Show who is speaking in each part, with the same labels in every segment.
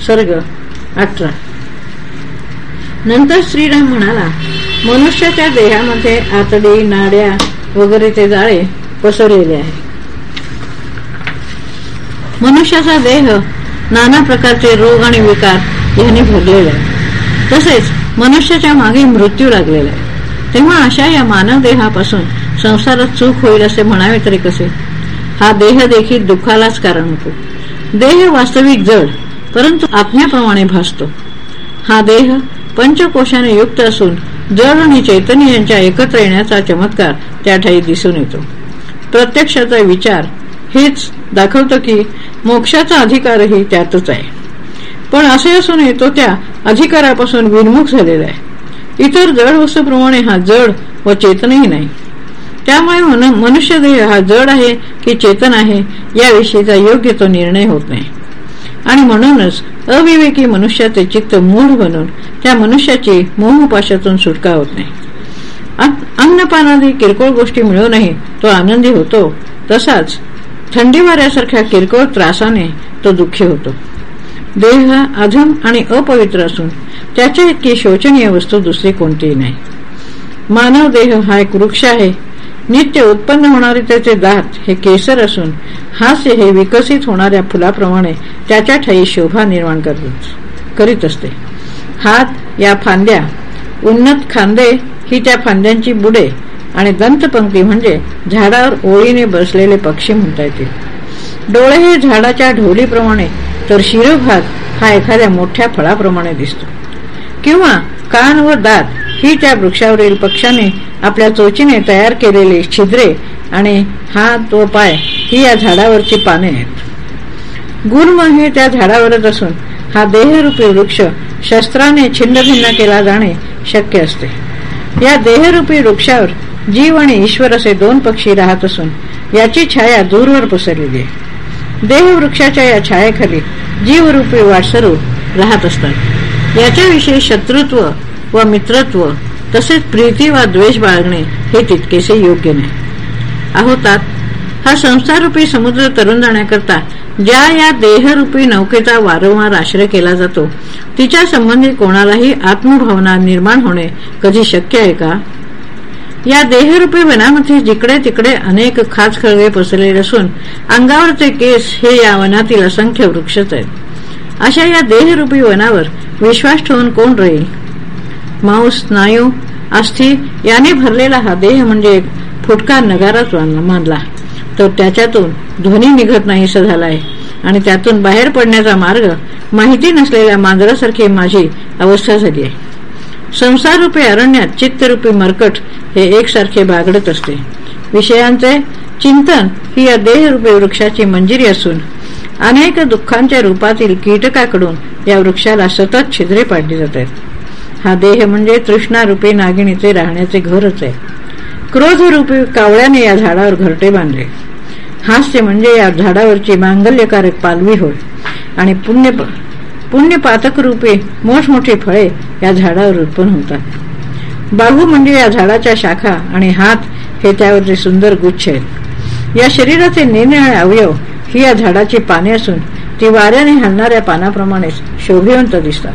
Speaker 1: सर्ग अठरा. नंतर श्रीराम म्हणाला मनुष्याच्या देहामध्ये आतडी नाड्या वगैरे ते जाळे पसरलेले आहे. मनुष्याचा देह नाना प्रकारचे रोग आणि विकार यांनी भरलेला आहे. तसेच मनुष्याच्या मागे मृत्यू लागलेला आहे. तेव्हा अशा या मानव देहापासून संसारात चूक होईल असे म्हणावे तरी कसे? हा देह देखील दुःखालाच कारण होतो. देह वास्तविक जड परंतु आत्म्याप्रमाणे भासतो. हा देह पंचकोशाने युक्त असून जड आणि चैतन्य यांच्या एकत्र येण्याचा चमत्कार त्या ठाई दिसून येतो. प्रत्यक्षाचा विचार हेच दाखवतो की मोक्षाचा अधिकारही त्यातच आहे. पण असे असूनही तो त्या अधिकारापासून विनमुख झालेला आहे. इतर जड वस्तूप्रमाणे हा जड व चेतनही नाही. त्यामुळे मनुष्य देह हा जड आहे की चेतन आहे याविषयीचा योग्य तो निर्णय होत नाही. आणि म्हणूनच अविवेकी मनुष्याचे चित्त मूढ बनून त्या मनुष्याची मोहपाशातून सुटका होत नाही. अन्नपानादी किरकोळ गोष्टी मिळूनही तो आनंदी होतो. तसाच थंडी वाऱ्यासारख्या किरकोळ त्रासाने तो दुःखी होतो. देह अधम आणि अपवित्र असून त्याच्या इतकी शोचनीय वस्तू दुसरी कोणतीही नाही. मानव देह हा एक वृक्ष आहे नित्य उत्पन्न होणारे त्याचे दात हे केसर असून हास्य हे विकसित होणाऱ्या फुलाप्रमाणे त्याच्या ठाई शोभा निर्माण करीत असते. हात या फांद्या उन्नत खांदे ही त्या फांद्यांची बुडे आणि दंतपंक्ती म्हणजे झाडावर ओळीने बसलेले पक्षी म्हणता येतील. डोळे हे झाडाच्या ढोलीप्रमाणे तर शिरोभाग हा एखाद्या मोठ्या फळाप्रमाणे दिसतो. किंवा कान व दात ही त्या वृक्षावरील पक्षाने आपल्या चोचीने तयार केलेले छिद्रे आणि हात व पाय ही या झाडावरची पाने आहेत. गुर्म हे त्या झाडावरच असून हा देहरूपी वृक्ष शस्त्राने छिन्नभिन्न केला जाणे शक्य असते. या देहरूपी वृक्षावर जीव आणि ईश्वर असे दोन पक्षी राहत असून याची छाया दूरवर पसरलेली आहे. देहवृक्षाच्या या छायेखाली जीवरूपी वाटसरू राहत असतात. याच्याविषयी शत्रुत्व व मित्रत्व तसेच प्रीती वा द्वेष बाळगणे हे तितकेसे योग्य नाही. आहोतात हा संसाररूपी समुद्र तरुण जाण्याकरता ज्या या देहरूपी नौकेचा वारंवार आश्रय केला जातो तिच्या संबंधी कोणालाही आत्मभावना निर्माण होणे कधी शक्य आहे का? या देहरूपी वनामध्ये जिकडे तिकडे अनेक खाच खळगे पसरलेले असून अंगावरचे केस हे या वनातील असंख्य वृक्षच आहेत. अशा या देहरूपी वनावर विश्वास ठेवून कोण राहील? मांस स्नायू अस्थि याने भरलेला हा देह म्हणजे एक फुटका नगाराच मानला. तर त्याच्यातून ध्वनी निघत नाहीसा झाला आहे आणि त्यातून बाहेर पडण्याचा मार्ग माहिती नसलेल्या मांजरासारखी माझी अवस्था झाली आहे. संसाररूपी अरण्यात चित्तरूपी मरकट हे एकसारखे बागडत असते. विषयांचे चिंतन ही या देहरूपी वृक्षाची मंजिरी असून अनेक दुःखांच्या रूपातील कीटकाकडून या वृक्षाला सतत छिद्रे पाडली जात आहेत हा देह म्हणजे तृष्णारूपी नागिणीचे राहण्याचे घरच आहे. क्रोधरूपी कावळ्याने या झाडावर घरटे बांधले. हास्य म्हणजे या झाडावरची मांगल्यकारक पालवी होय. आणि पुण्य पुण्य पातकरूपी मोठमोठी फळे या झाडावर उत्पन्न होतात. बाहू म्हणजे या झाडाच्या शाखा आणि हात हे त्यावरचे सुंदर गुच्छ आहेत. या शरीराचे निरनिळे अवयव ही या झाडाची पाने असून ती वाऱ्याने हलणाऱ्या पानाप्रमाणेच शोभिवंत दिसतात.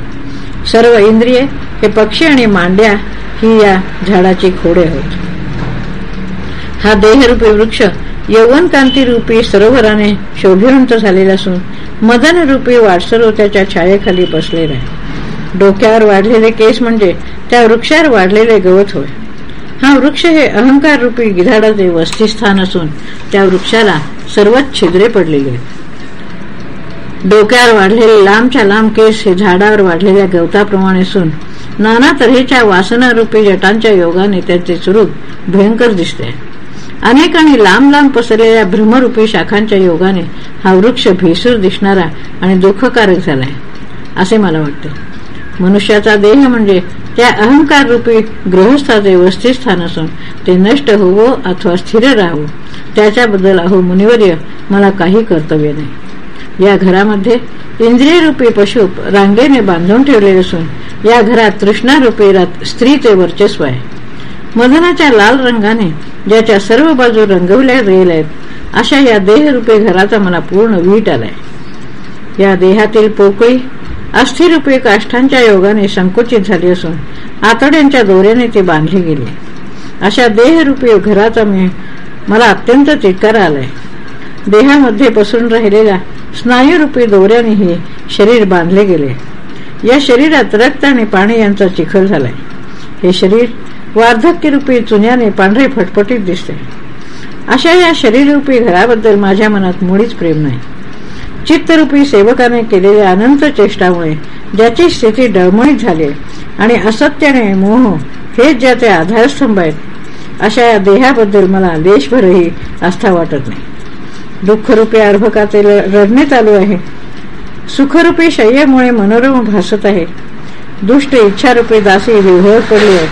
Speaker 1: सर्व इंद्रिये हे पक्षी आणि मांड्या ही या झाडाची खोडे होत. हा देहरूपी वृक्ष यवन कांती रूपी सरोवराने शोभिवंत झालेला असून मदन रूपी वाटसरो त्याच्या छायेखाली बसलेला आहे. डोक्यावर वाढलेले केस म्हणजे त्या वृक्षावर वाढलेले गवत होय. हा वृक्ष हे अहंकार रूपी गिधाडाचे वस्तीस्थान असून त्या वृक्षाला सर्वच छिद्रे पडलेली आहेत. डोक्यावर वाढलेले लांबच्या लांब केस हे झाडावर वाढलेल्या गवताप्रमाणे असून नाना तऱ्हेच्या वासनारूपी जटांच्या योगाने त्याचे स्वरूप भयंकर दिसते. अनेक आणि लांब लांब पसरलेल्या भ्रमरूपी शाखांच्या योगाने हा वृक्ष भेसूर दिसणारा आणि दुःखकारक झालाय असे मला वाटते. मनुष्याचा देह म्हणजे त्या अहंकार रूपी गृहस्थाचे वस्तीस्थान असून ते नष्ट होवो अथवा स्थिर राहावो त्याच्याबद्दल अहो मुनिवर्य मला काही कर्तव्य नाही. या घरामध्ये इंद्रियरूपी पशु रांगेने बांधून ठेवलेले असून या घरात तृष्णारूपी स्त्रीचे वर्चस्व आहे. मदनाच्या लाल रंगाने ज्याच्या सर्व बाजू रंगवल्या गेल्या आहेत अशा या देहरूपी घराचा मला पूर्ण वीट आलाय. या देहातील पोकळी अस्थिरूपी काष्ठांच्या योगाने संकुचित झाली असून आतड्यांच्या दोऱ्याने ती बांधली गेली. अशा देहरूपी घराचा मी मला अत्यंत तिटकारा आलाय. देहामध्ये पसरून राहिलेल्या स्नायूरूपी दोऱ्यानेही शरीर बांधले गेले. या शरीरात रक्त आणि पाणी यांचा चिखल झालाय. हे शरीर वार्धक्यरूपी चुन्याने पांढरे फटफटीत दिसते. अशा या शरीररूपी घराबद्दल माझ्या मनात मुळीच प्रेम नाही. चित्तरूपी सेवकाने केलेल्या अनंत चेष्टामुळे ज्याची स्थिती डळमळीत झाली आणि असत्याने मोह हेच ज्याचे आधारस्तंभ आहेत अशा या देहाबद्दल मला देशभरही आस्था वाटत नाही. दुःखरूपी अर्भकाचे रडणे चालू आहे. सुखरूपी शय्येमुळे मनोरम भासत आहे. दुष्ट इच्छारूपी दासी विघळ पडली आहे.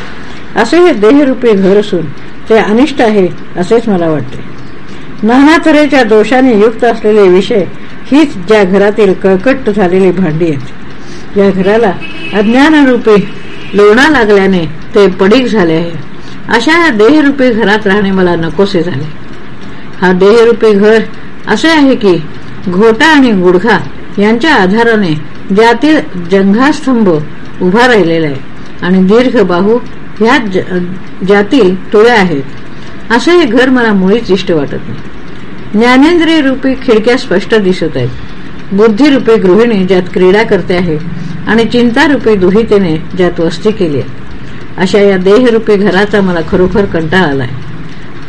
Speaker 1: असे हे देहरूपी घर असून ते अनिष्ट आहे असेच मला वाटते. नाना तऱ्हेच्या दोषाने युक्त असलेले विषय हीच ज्या घरातील कळकट झालेली भांडी आहेत. या घराला अज्ञानरूपी लोणा लागल्याने ते पडीक झाले आहे. अशा या देहरूपी घरात राहणे मला नकोसे झाले. हा देहरूपी घर असे आहे की घोटा आणि गुडघा यांच्या आधाराने ज्यातील जंघास्तंभ उभा राहिलेला आहे आणि दीर्घ बाहू ह्या ज्यातील टोळ्या आहेत. असे हे घर मला मुळीच इष्ट वाटत नाही. ज्ञानेंद्रिय रूपी खिडक्या स्पष्ट दिसत आहेत. बुद्धिरूपी गृहिणी ज्यात क्रीडा करते आहे आणि चिंतारूपी दुहितेने ज्यात वस्ती केली आहे. अशा या देहरूपी घराचा मला खरोखर कंटाळ आलाय.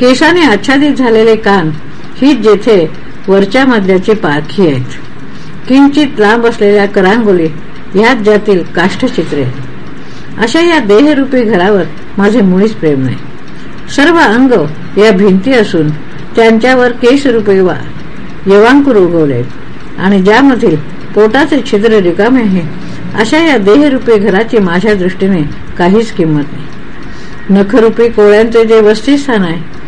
Speaker 1: केसाने आच्छादित झालेले कान ही जेथे वरच्या मधल्याची पारखी आहेत. किंचित लांब असलेल्या करांगोली ह्यात ज्यातील काष्ठचित्रे. अशा या देहरूपी घरावर माझे मुळीच प्रेम नाही. सर्व अंग या भिंती असून त्यांच्यावर केसरूपी यवांकुर उगवले आणि ज्यामधील पोटाचे छिद्र रिकामे आहे अशा या देहरूपी घराची माझ्या दृष्टीने काहीच किंमत नाही. नखरूपी कोळ्यांचे जे वस्तीस्थान आहे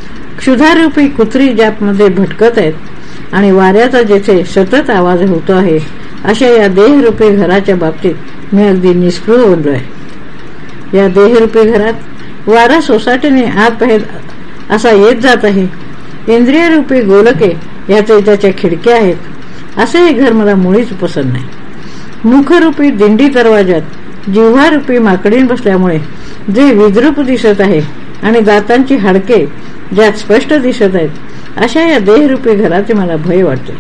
Speaker 1: क्षुधारूपी कुत्री ज्यामध्ये भटकत आहेत आणि वाऱ्याचा जेथे सतत आवाज होतो आहे अशा या देहरूपी घराच्या बाबतीत मी अगदी निष्पृह बोललो आहे या देहरूपी घरात वारा सोसाटीने आत बाहेर असा येत जात आहे. इंद्रियरूपी गोलके याचे त्याच्या खिडक्या आहेत असे हे घर मला मुळीच पसंत नाही. मुखरूपी दिंडी दरवाजात जिव्हारूपी माकडीन बसल्यामुळे जे विद्रूप दिसत आहे आणि दातांची हाडके ज्यात स्पष्ट दिसत आहेत अशा या देहरूपी घराचे मला भय वाटते.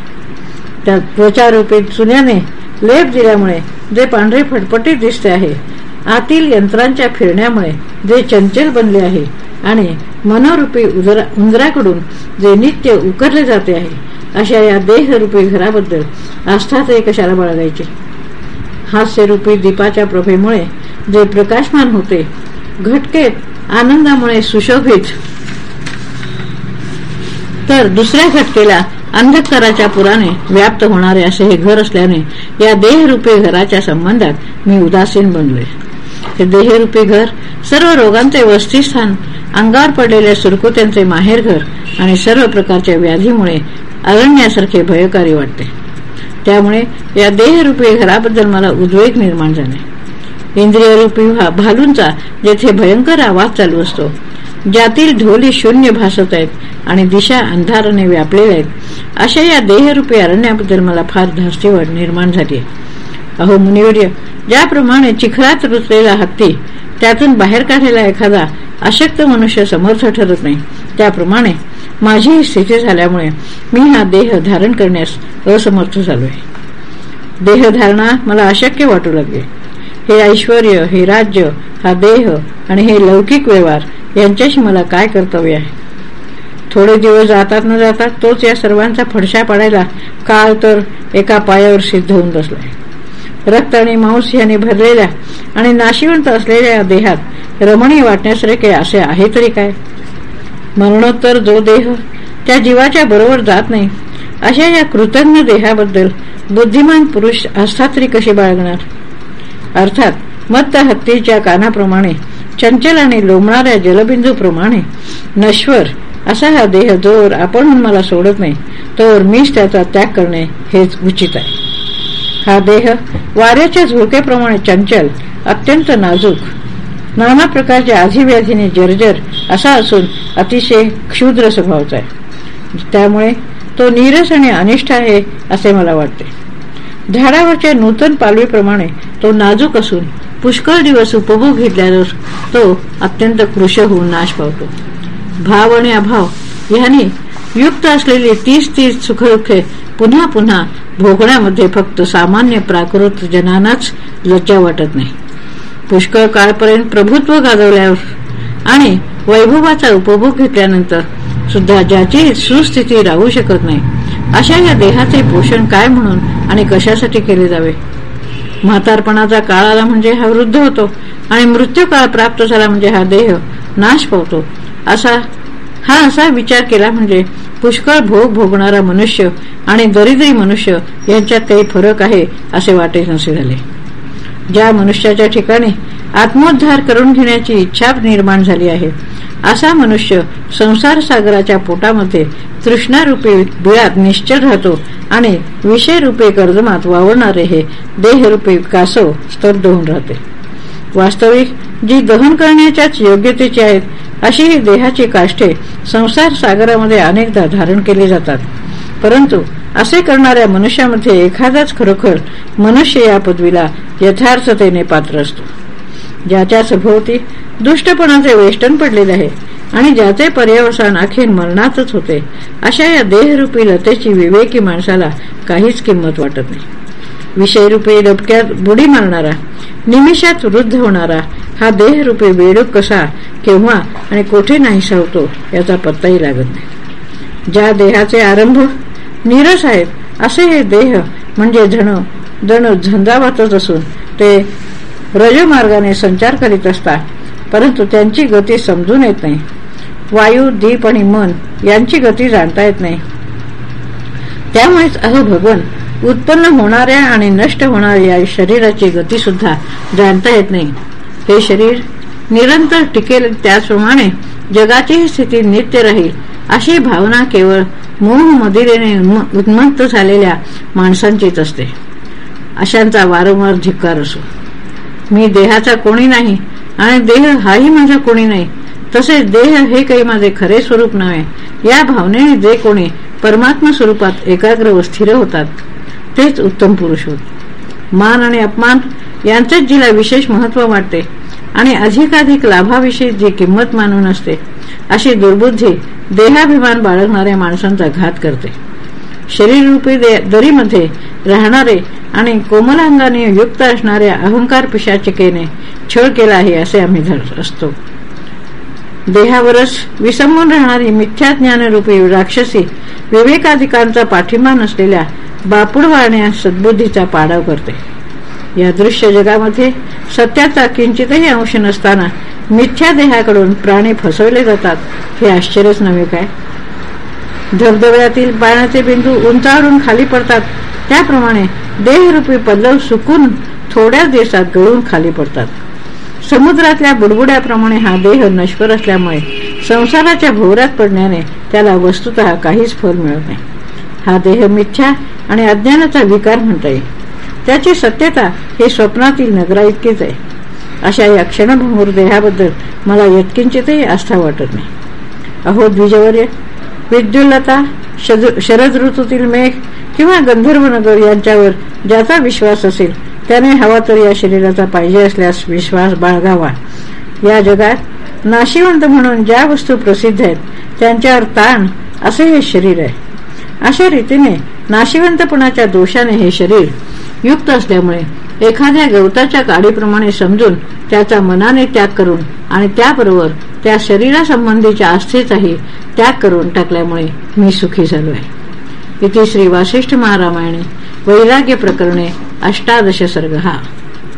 Speaker 1: त्या त्वचारूपी चुन्याने लेप दिल्यामुळे जे पांढरे फटफटीत दिसते आहे आतील यंत्रांच्या फिरण्यामुळे जे चंचल बनले आहे आणि मनोरूपी उंदराकडून जे नित्य उकरले जाते आहे अशा या देहरूपी घराबद्दल आस्थाचे कशाला बळगायचे? हास्यरूपी दीपाच्या प्रभेमुळे जे प्रकाशमान होते घटकेत आनंदामुळे सुशोभित. तर दुसऱ्या घटकेला अंधकाराच्या पुराने व्याप्त होणारे असे हे घर असल्याने या देहरूपी घराच्या संबंधात मी उदासीन बनलोय. हे देहरूपी घर सर्व रोगांचे वस्तीस्थान अंगावर पडलेल्या सुरकुत्यांचे माहेरघर आणि सर्व प्रकारच्या व्याधीमुळे अरण्यासारखे भयकारी वाटते. त्यामुळे या देहरूपी घराबद्दल मला उद्वेग निर्माण झाले इंद्रियरूपी भालूंचा जेथे भयंकर आवाज चालू असतो. ज्यातील ढोली शून्य भासत आहेत आणि दिशा अंधाराने व्यापलेल्या आहेत. अशा या देहरूपी अरण्याबद्दल मला फार धास्तीवड निर्माण झाली अहो मुनिवर्य ज्याप्रमाणे चिखलात रुचलेला हत्ती त्यातून बाहेर काढलेला एखादा अशक्त मनुष्य समर्थ ठरत नाही त्याप्रमाणे माझी स्थिती झाल्यामुळे मी हा देह धारण करण्यास असमर्थ झालोय. देहधारणा मला अशक्य वाटू लागले. हे ऐश्वर हे राज्य हा देह आणि हे लौकिक व्यवहार यांच्याशी मला काय कर्तव्य आहे? थोडे दिवस जातात न जातात तोच या सर्वांचा फडशा पाडायला काळ तर एका पायावर सिद्ध होऊन बसलाय. रक्त आणि मांस याने भरलेल्या आणि नाशिवंत असलेल्या देहात रमणीय वाटण्यासारखे असे आहे तरी काय? मरणोत्तर जो देह त्या जीवाच्या बरोबर जात नाही अशा या कृतज्ञ देहाबद्दल बुद्धिमान पुरुष आस्था तरी कशी बाळगणार? अर्थात मत्त हत्तीच्या कानाप्रमाणे चंचल आणि लोंबणाऱ्या जलबिंदूप्रमाणे नश्वर असा हा देह जोर आपण मला सोडत नाही तर मीच त्याचा त्याग करणे हेच उचित आहे. हा देह वाऱ्याच्या झोकेप्रमाणे चंचल अत्यंत नाजूक नाना प्रकारच्या आधीव्याधीने जर्जर असा असून अतिशय क्षुद्र स्वभावचा आहे. त्यामुळे तो नीरस आणि अनिष्ठ आहे असे मला वाटते. झाडावरच्या नूतन पालवीप्रमाणे तो नाजूक असून पुष्कळ दिवस उपभोग घेतल्यावर तो अत्यंत कृश होऊन नाश पावतो. भाव आणि अभाव यांनी युक्त असलेली तीस तीस सुखदुःखे पुन्हा पुन्हा भोगण्यामध्ये फक्त सामान्य प्राकृत जनांनाच लज्जा वाटत नाही. पुष्कळ काळपर्यंत प्रभुत्व गाजवल्यावर आणि वैभवाचा उपभोग घेतल्यानंतर सुद्धा ज्याची सुस्थिती राहू शकत नाही अशा या देहाचे पोषण काय म्हणून आणि कशासाठी केले जावे? म्हातारपणाचा काळ आला म्हणजे हा वृद्ध होतो आणि मृत्यू काळ प्राप्त झाला म्हणजे हा देह नाश पावतो असा हा असा विचार केला म्हणजे पुष्कळ भोग भोगणारा मनुष्य आणि दरिद्री मनुष्य यांच्यात काही फरक आहे असे वाटे नसे झाले. ज्या मनुष्याच्या ठिकाणी आत्मोद्धार करून घेण्याची इच्छा निर्माण झाली आहे. असा मनुष्य संसार सागराच्या पोटामध्ये तृष्णारूपी बिळात निश्चल राहतो आणि विषयरूपे कर्जमात वावरणारे हे देहरूपी कासव स्तब्ध होऊन राहते. वास्तविक जी दहन करण्याच्याच योग्यतेची आहेत अशी ही देहाची काष्ठे संसार सागरामध्ये अनेकदा धारण केली जातात. परंतु असे करणाऱ्या मनुष्यामध्ये एखादाच खरोखर मनुष्य या पदवीला यथार्थतेने पात्र असतो. ज्याच्या सभोवती दुष्टपणाचे वेष्टन पडलेले आहे आणि ज्याचे पर्यवसान अखेर मरणातच होते अशा या देहरूपी लतेची विवेकी माणसाला काहीच किंमत वाटत नाही. विषयरूपी डबक्यात बुडी मारणारा निमिषात वृद्ध होणारा हा देहरूपी बेडूक कसा केव्हा आणि कोठे नाही सावतो याचा पत्ताही लागत नाही. ज्या देहाचे आरंभ निरस आहेत असे हे देह म्हणजे जण जण झंझावातच असून ते रजमार्गाने संचार करीत असतात परंतु त्यांची गती समजून येत नाही. वायू दीप आणि मन यांची गती जाणता येत नाही. त्यामुळेच अहो भगवान उत्पन्न होणाऱ्या आणि नष्ट होणाऱ्या शरीराची गती सुद्धा जाणता येत नाही. हे शरीर निरंतर टिकेल त्याचप्रमाणे जगाची स्थिती नित्य राहील अशी भावना केवळ मोह मदिरेने उन्मत्त झालेल्या माणसांचीच असते. अशांचा वारंवार धिक्कार असो. मी देहाचा कोणी नाही आणि देह हाही माझा कोणी नाही. तसेच देह हे काही माझे खरे स्वरूप नव्हे. या भावनेने जे कोणी परमात्मा स्वरूपात एकाग्र व स्थिर होतात तेच उत्तम पुरुष होत. मान आणि अपमान यांचेच जिला विशेष महत्त्व वाटते आणि अधिकाधिक लाभाविषयी जी किंमत मानून असते अशी दुर्बुद्धी देहाभिमान बाळगणाऱ्या माणसांचा घात करते. शरीररूपी दरीमध्ये राहणारे आणि कोमलांगाने युक्त असणाऱ्या अहंकार पिशाचिकेने छळ केला आहे असे आम्ही असतो. देहावरच विसंबून राहणारी मिथ्या ज्ञानरूपी राक्षसी विवेकाधिकांचा पाठिंबा नसलेल्या बापूड वाळण्यास सद्बुद्धीचा पाडाव करते. या दृश्य जगामध्ये सत्याचा किंचितही अंश नसताना मिथ्या देहाकडून प्राणी फसवले जातात हे आश्चर्यच नव्हे काय? धबधब्यातील पाण्याचे बिंदू उंचावरून खाली पडतात. त्याप्रमाणे देहरूपी पल्लव सुकून थोड्याच दिवसात गळून खाली पडतात. समुद्रातल्या बुडबुड्याप्रमाणे हा देह नश्वर असल्यामुळे संसाराच्या भोवऱ्यात पडण्याने त्याला वस्तुत काहीच फल मिळत नाही. हा देह मिथ्या आणि अज्ञानाचा विकार म्हणता येईल त्याची सत्यता हे स्वप्नातील नगरा इतकीच आहे. अशा या क्षणभंगूर देहाबद्दल मला यत्किंचितही आस्था वाटत नाही. अहो द्विजवर्य विद्युल्लता शरद ऋतूतील मेघ किंवा गंधर्वनगर यांच्यावर ज्याचा विश्वास असेल त्याने हवा तर या शरीराचा पाहिजे असल्यास विश्वास बाळगावा. या जगात नाशिवंत म्हणून ज्या वस्तू प्रसिद्ध आहेत त्यांच्यावर ताण असे हे शरीर आहे. अशा रीतीने नाशिवंतपणाच्या दोषाने हे शरीर युक्त असल्यामुळे एखाद्या गवताच्या काडीप्रमाणे समजून त्याचा मनाने त्याग करून आणि त्याबरोबर त्या शरीरासंबंधीच्या आस्थेचाही त्याग करून टाकल्यामुळे मी सुखी झालो आहे इथे श्री वासिष्ठ महारामायणे वैराग्य प्रकरणे अष्टादश सर्ग हा.